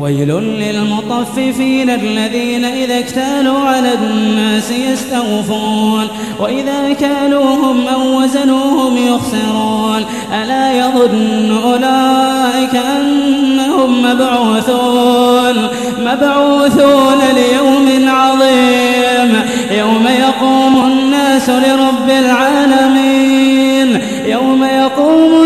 ويل للمطففين الذين إذا اكتالوا على الناس يستوفون وإذا كالوهم أو وزنوهم يخسرون. ألا يظن أولئك أنهم مبعوثون مبعوثون ليوم عظيم. يوم يقوم الناس لرب العالمين. يوم يقوم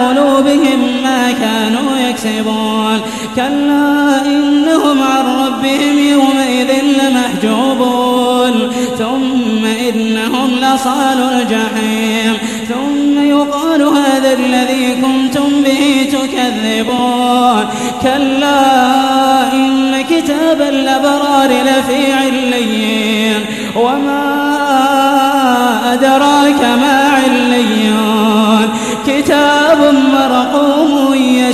قلوبهم ما كانوا يكسبون. كلا إنهم عن ربهم يومئذ لمحجوبون. ثم إنهم لصال الجحيم. ثم يقال هذا الذي كنتم به تكذبون. كلا إن كتاب الأبرار لفي عليين. وما أدراك ما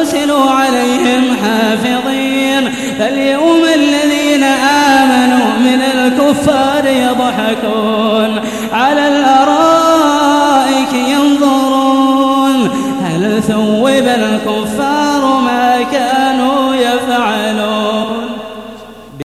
أرسلوا عليهم حافظين. فاليوم الذين آمنوا من الكفار يضحكون على الأرائك ينظرون. هل ثوب الكفار ما كانوا